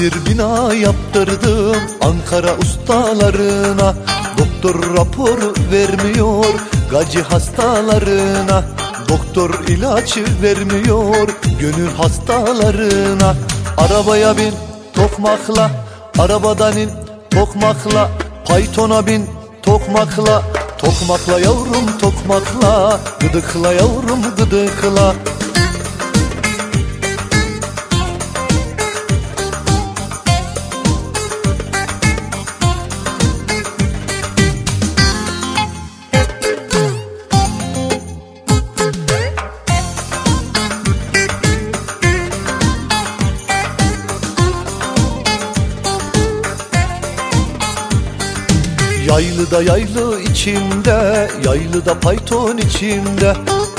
bir bina yaptırdım Ankara ustalarına. Doktor raporu vermiyor Gacı hastalarına. Doktor ilaç vermiyor Gönül hastalarına. Arabaya bin tokmakla. Arabadan in tokmakla. Paytona bin tokmakla. Tokmakla yavrum tokmakla. Gıdıkla yavrum gıdıkla Yaylıda yaylı içimde, yaylıda payton içimde.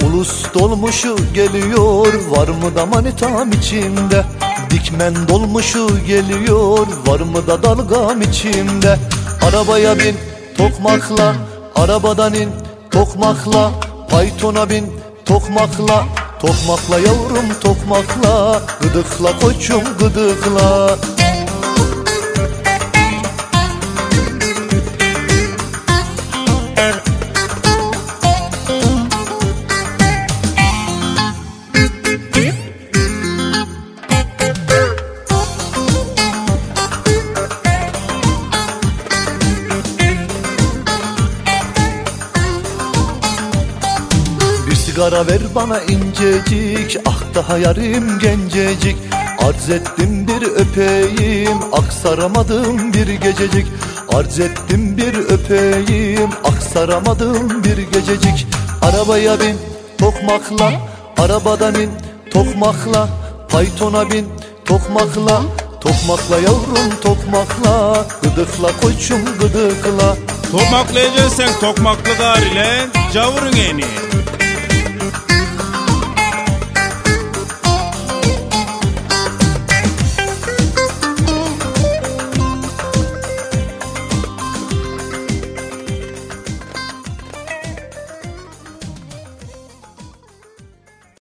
Ulus dolmuşu geliyor, var mı da manitam içimde? Dikmen dolmuşu geliyor, var mı da dalgam içimde? Arabaya bin tokmakla, arabadan in tokmakla. Paytona bin tokmakla, tokmakla yavrum tokmakla. Gıdıkla koçum gıdıkla sigara ver bana incecik. Ah daha yarım gencecik. Arz ettim bir öpeyim. Aksaramadım bir gececik. Arz ettim bir öpeyim. Aksaramadım bir gececik. Arabaya bin tokmakla. Arabadan in tokmakla. Paytona bin tokmakla. Tokmakla yavrum tokmakla. Gıdıkla koçum gıdıkla. Tokmaklayacaksan tokmaklı gar ile Cavurun eni